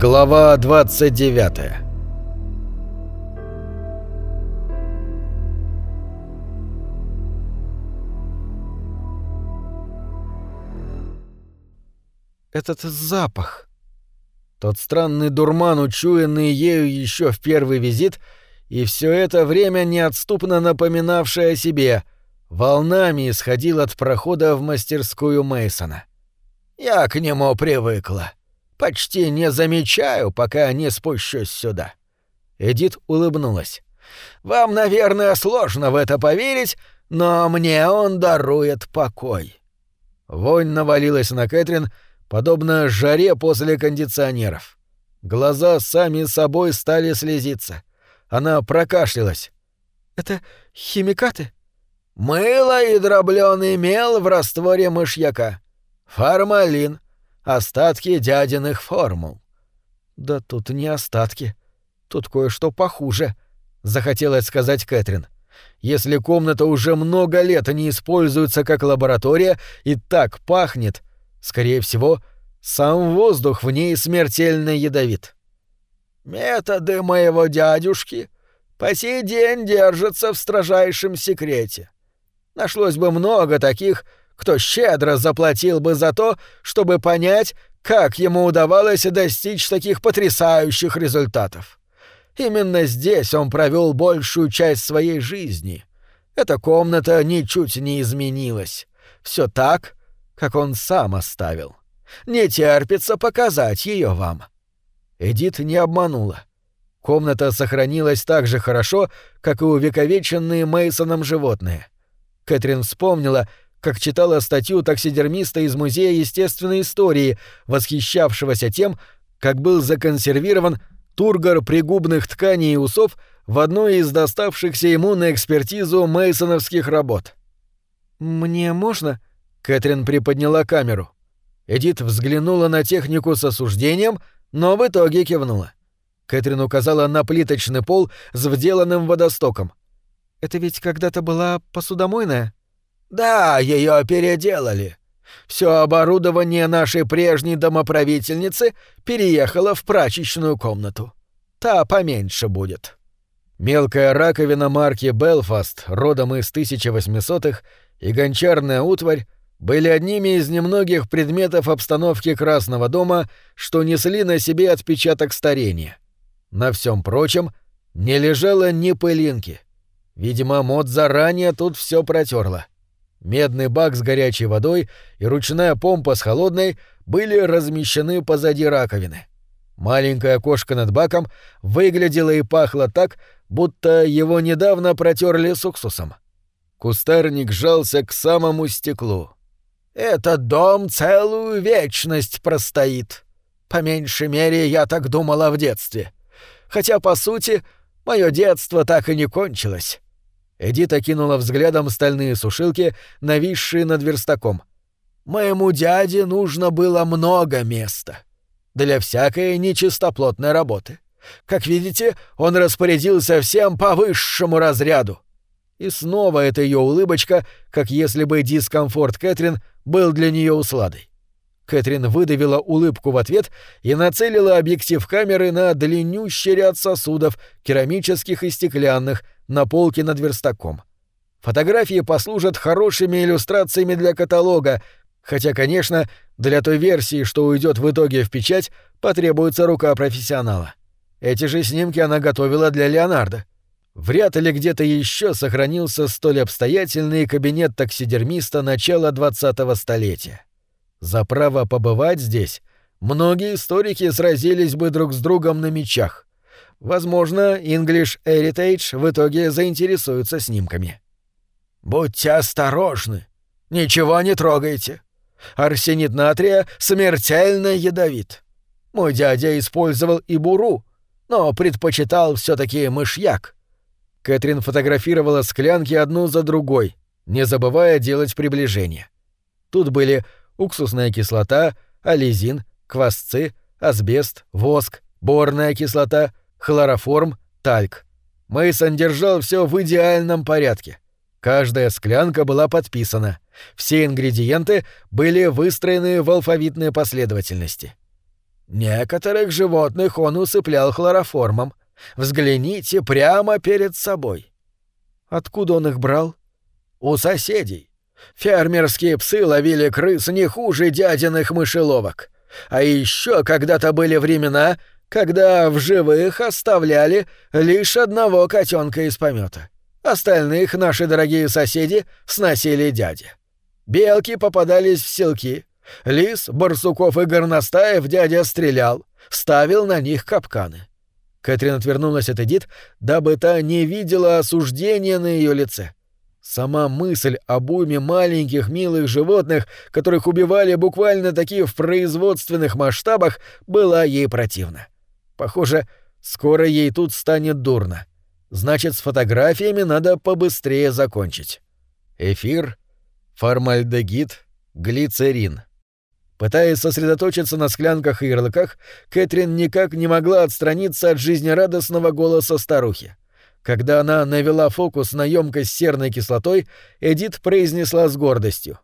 Глава 29 Этот запах. Тот странный дурман, учуянный ею еще в первый визит, и все это время неотступно напоминавший о себе, волнами исходил от прохода в мастерскую Мейсона. Я к нему привыкла. Почти не замечаю, пока не спущусь сюда. Эдит улыбнулась. Вам, наверное, сложно в это поверить, но мне он дарует покой. Вонь навалилась на Кэтрин, подобно жаре после кондиционеров. Глаза сами собой стали слезиться. Она прокашлялась. «Это химикаты?» «Мыло и дроблёный мел в растворе мышьяка. Формалин. Остатки дядиных формул». «Да тут не остатки. Тут кое-что похуже», — захотелось сказать Кэтрин. «Если комната уже много лет не используется как лаборатория и так пахнет, скорее всего, сам воздух в ней смертельно ядовит». «Методы моего дядюшки по сей день держатся в строжайшем секрете. Нашлось бы много таких, кто щедро заплатил бы за то, чтобы понять, как ему удавалось достичь таких потрясающих результатов. Именно здесь он провел большую часть своей жизни. Эта комната ничуть не изменилась. Все так, как он сам оставил. Не терпится показать ее вам. Эдит не обманула. Комната сохранилась так же хорошо, как и увековеченные Мейсоном животные. Кэтрин вспомнила, как читала статью таксидермиста из Музея естественной истории, восхищавшегося тем, как был законсервирован тургор пригубных тканей и усов в одной из доставшихся ему на экспертизу мейсоновских работ. «Мне можно?» — Кэтрин приподняла камеру. Эдит взглянула на технику с осуждением, но в итоге кивнула. Кэтрин указала на плиточный пол с вделанным водостоком. «Это ведь когда-то была посудомойная?» Да, ее переделали. Все оборудование нашей прежней домоправительницы переехало в прачечную комнату. Та поменьше будет. Мелкая раковина марки Белфаст, родом из 1800-х, и гончарная утварь были одними из немногих предметов обстановки Красного дома, что несли на себе отпечаток старения. На всем прочем не лежало ни пылинки. Видимо, мод заранее тут все протерла. Медный бак с горячей водой и ручная помпа с холодной были размещены позади раковины. Маленькое окошко над баком выглядело и пахло так, будто его недавно протерли с уксусом. Кустарник жался к самому стеклу. «Этот дом целую вечность простоит. По меньшей мере, я так думала в детстве. Хотя, по сути, мое детство так и не кончилось. Эдит окинула взглядом стальные сушилки, нависшие над верстаком. «Моему дяде нужно было много места. Для всякой нечистоплотной работы. Как видите, он распорядился всем по высшему разряду». И снова эта ее улыбочка, как если бы дискомфорт Кэтрин был для нее усладой. Кэтрин выдавила улыбку в ответ и нацелила объектив камеры на длиннющий ряд сосудов, керамических и стеклянных, на полке над верстаком. Фотографии послужат хорошими иллюстрациями для каталога, хотя, конечно, для той версии, что уйдет в итоге в печать, потребуется рука профессионала. Эти же снимки она готовила для Леонардо. Вряд ли где-то еще сохранился столь обстоятельный кабинет таксидермиста начала 20-го столетия. За право побывать здесь многие историки сразились бы друг с другом на мечах. Возможно, English Heritage в итоге заинтересуется снимками. «Будьте осторожны. Ничего не трогайте. Арсенит натрия смертельно ядовит. Мой дядя использовал и буру, но предпочитал все таки мышьяк». Кэтрин фотографировала склянки одну за другой, не забывая делать приближение. Тут были уксусная кислота, ализин, квасцы, асбест, воск, борная кислота — хлороформ, тальк. Мейсон держал все в идеальном порядке. Каждая склянка была подписана. Все ингредиенты были выстроены в алфавитной последовательности. Некоторых животных он усыплял хлороформом. Взгляните прямо перед собой. Откуда он их брал? У соседей. Фермерские псы ловили крыс не хуже дядиных мышеловок. А еще когда-то были времена, когда в живых оставляли лишь одного котенка из помета. Остальных наши дорогие соседи сносили дяди. Белки попадались в селки. Лис, барсуков и горностаев дядя стрелял, ставил на них капканы. Кэтрин отвернулась от Эдит, дабы та не видела осуждения на ее лице. Сама мысль об уйме маленьких милых животных, которых убивали буквально такие в производственных масштабах, была ей противна. Похоже, скоро ей тут станет дурно. Значит, с фотографиями надо побыстрее закончить. Эфир, формальдегид, глицерин. Пытаясь сосредоточиться на склянках и ярлыках, Кэтрин никак не могла отстраниться от жизнерадостного голоса старухи. Когда она навела фокус на емкость серной кислотой, Эдит произнесла с гордостью.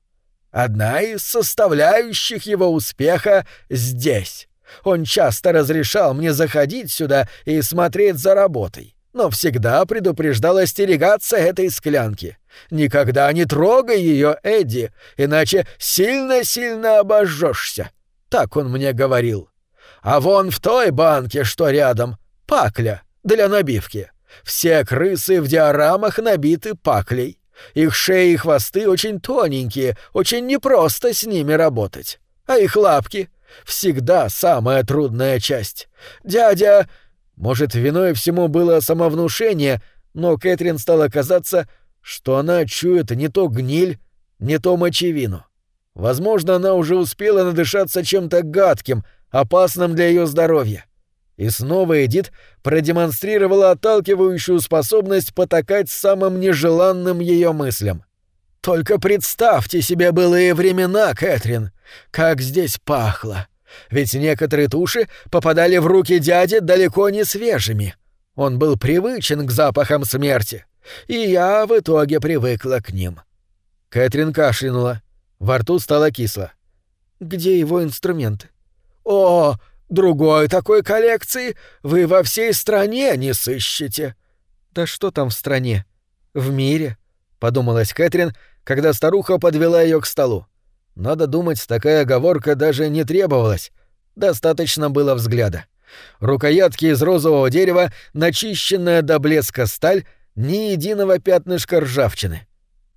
«Одна из составляющих его успеха здесь. Он часто разрешал мне заходить сюда и смотреть за работой, но всегда предупреждал остерегаться этой склянки. Никогда не трогай ее, Эдди, иначе сильно-сильно обожжешься. Так он мне говорил. А вон в той банке, что рядом, пакля для набивки. Все крысы в диорамах набиты паклей. Их шеи и хвосты очень тоненькие, очень непросто с ними работать. А их лапки — всегда самая трудная часть. Дядя... Может, виной всему было самовнушение, но Кэтрин стало казаться, что она чует не то гниль, не то мочевину. Возможно, она уже успела надышаться чем-то гадким, опасным для ее здоровья. И снова Эдит продемонстрировала отталкивающую способность потакать самым нежеланным ее мыслям. «Только представьте себе былые времена, Кэтрин, как здесь пахло. Ведь некоторые туши попадали в руки дяди далеко не свежими. Он был привычен к запахам смерти и я в итоге привыкла к ним. Кэтрин кашлянула. Во рту стало кисло. «Где его инструменты?» «О, другой такой коллекции вы во всей стране не сыщете». «Да что там в стране? В мире?» — подумалась Кэтрин, когда старуха подвела ее к столу. Надо думать, такая оговорка даже не требовалась. Достаточно было взгляда. Рукоятки из розового дерева, начищенная до блеска сталь — ни единого пятнышка ржавчины.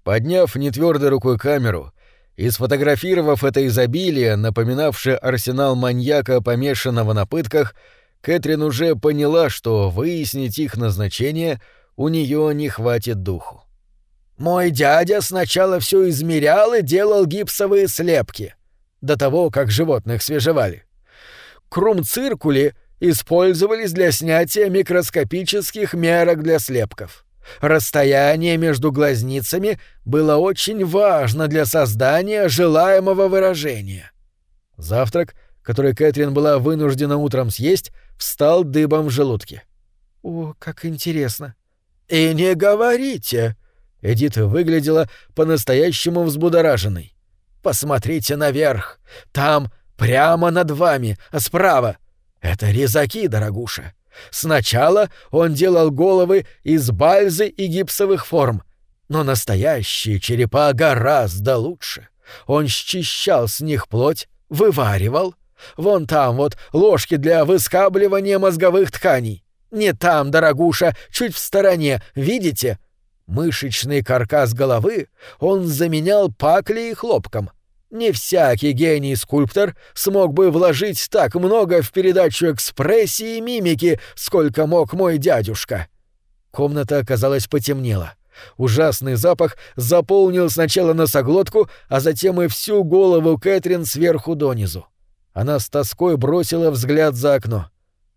Подняв нетвёрдой рукой камеру и сфотографировав это изобилие, напоминавшее арсенал маньяка, помешанного на пытках, Кэтрин уже поняла, что выяснить их назначение у нее не хватит духу. «Мой дядя сначала все измерял и делал гипсовые слепки, до того, как животных свежевали. Крум-циркули использовались для снятия микроскопических мерок для слепков. Расстояние между глазницами было очень важно для создания желаемого выражения. Завтрак, который Кэтрин была вынуждена утром съесть, встал дыбом в желудке. «О, как интересно!» «И не говорите!» Эдит выглядела по-настоящему взбудораженной. «Посмотрите наверх! Там, прямо над вами, справа! Это резаки, дорогуша! Сначала он делал головы из бальзы и гипсовых форм, но настоящие черепа гораздо лучше. Он счищал с них плоть, вываривал. Вон там вот ложки для выскабливания мозговых тканей. Не там, дорогуша, чуть в стороне, видите? Мышечный каркас головы он заменял паклей и хлопком. Не всякий гений-скульптор смог бы вложить так много в передачу экспрессии и мимики, сколько мог мой дядюшка. Комната, казалось, потемнела. Ужасный запах заполнил сначала носоглотку, а затем и всю голову Кэтрин сверху донизу. Она с тоской бросила взгляд за окно.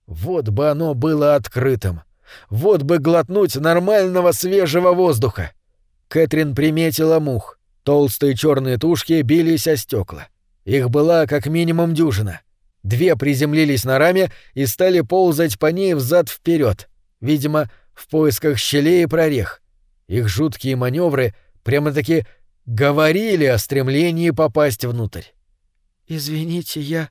Вот бы оно было открытым. Вот бы глотнуть нормального свежего воздуха. Кэтрин приметила мух. Толстые черные тушки бились о стекла. Их была как минимум дюжина. Две приземлились на раме и стали ползать по ней взад вперед, видимо, в поисках щелей и прорех. Их жуткие маневры прямо-таки говорили о стремлении попасть внутрь. «Извините, я...»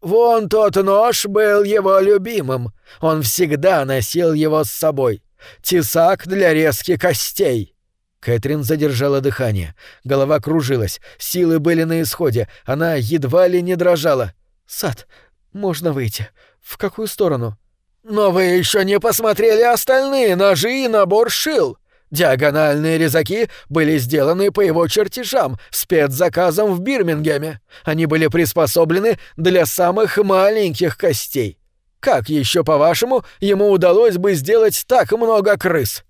Вон тот нож был его любимым. Он всегда носил его с собой. Тесак для резки костей». Кэтрин задержала дыхание. Голова кружилась, силы были на исходе, она едва ли не дрожала. «Сад, можно выйти. В какую сторону?» «Но вы еще не посмотрели остальные ножи и набор шил. Диагональные резаки были сделаны по его чертежам, спецзаказом в Бирмингеме. Они были приспособлены для самых маленьких костей. Как еще, по-вашему, ему удалось бы сделать так много крыс?»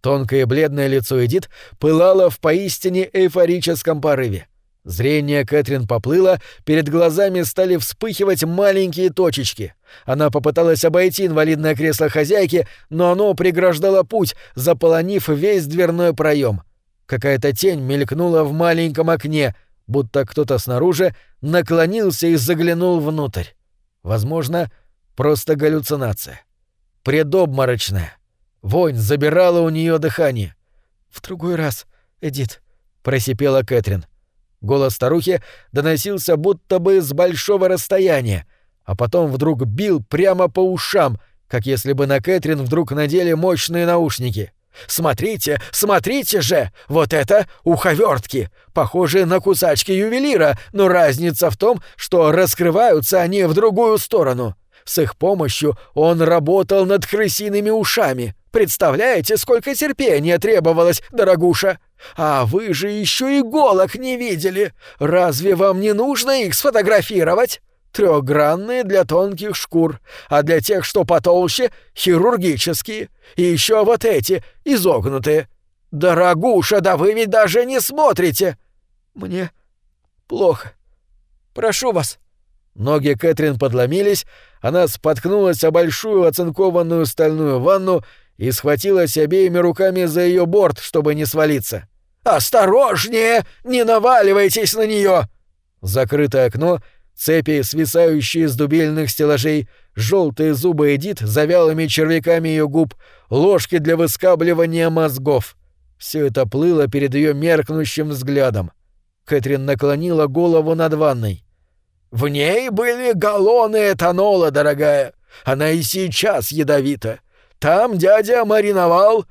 Тонкое бледное лицо Эдит пылало в поистине эйфорическом порыве. Зрение Кэтрин поплыло, перед глазами стали вспыхивать маленькие точечки. Она попыталась обойти инвалидное кресло хозяйки, но оно преграждало путь, заполонив весь дверной проем. Какая-то тень мелькнула в маленьком окне, будто кто-то снаружи наклонился и заглянул внутрь. Возможно, просто галлюцинация. Предобморочная. Вонь забирала у нее дыхание. «В другой раз, Эдит», — просипела Кэтрин. Голос старухи доносился будто бы с большого расстояния, а потом вдруг бил прямо по ушам, как если бы на Кэтрин вдруг надели мощные наушники. «Смотрите, смотрите же! Вот это уховертки! Похожие на кусачки ювелира, но разница в том, что раскрываются они в другую сторону. С их помощью он работал над крысиными ушами. Представляете, сколько терпения требовалось, дорогуша? А вы же еще иголок не видели. Разве вам не нужно их сфотографировать? Трехгранные для тонких шкур, а для тех, что потолще, хирургические. И еще вот эти, изогнутые. Дорогуша, да вы ведь даже не смотрите. Мне плохо. Прошу вас. Ноги Кэтрин подломились, она споткнулась о большую оцинкованную стальную ванну и схватилась обеими руками за ее борт, чтобы не свалиться. «Осторожнее! Не наваливайтесь на нее!» Закрытое окно, цепи, свисающие с дубельных стеллажей, желтые зубы Эдит за вялыми червяками ее губ, ложки для выскабливания мозгов. Все это плыло перед ее меркнущим взглядом. Кэтрин наклонила голову над ванной. «В ней были галлоны этанола, дорогая. Она и сейчас ядовита. Там дядя мариновал...»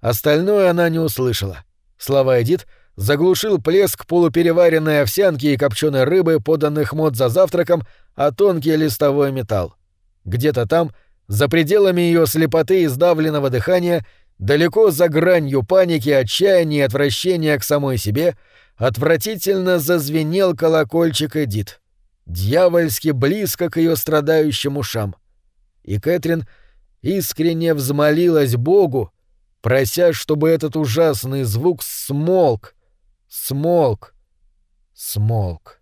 Остальное она не услышала. Слова Эдит заглушил плеск полупереваренной овсянки и копченой рыбы, поданных мод за завтраком, а тонкий листовой металл. Где-то там, за пределами ее слепоты и сдавленного дыхания, далеко за гранью паники, отчаяния и отвращения к самой себе, отвратительно зазвенел колокольчик Эдит. Дьявольски близко к ее страдающим ушам. И Кэтрин искренне взмолилась Богу, прося, чтобы этот ужасный звук смолк, смолк, смолк.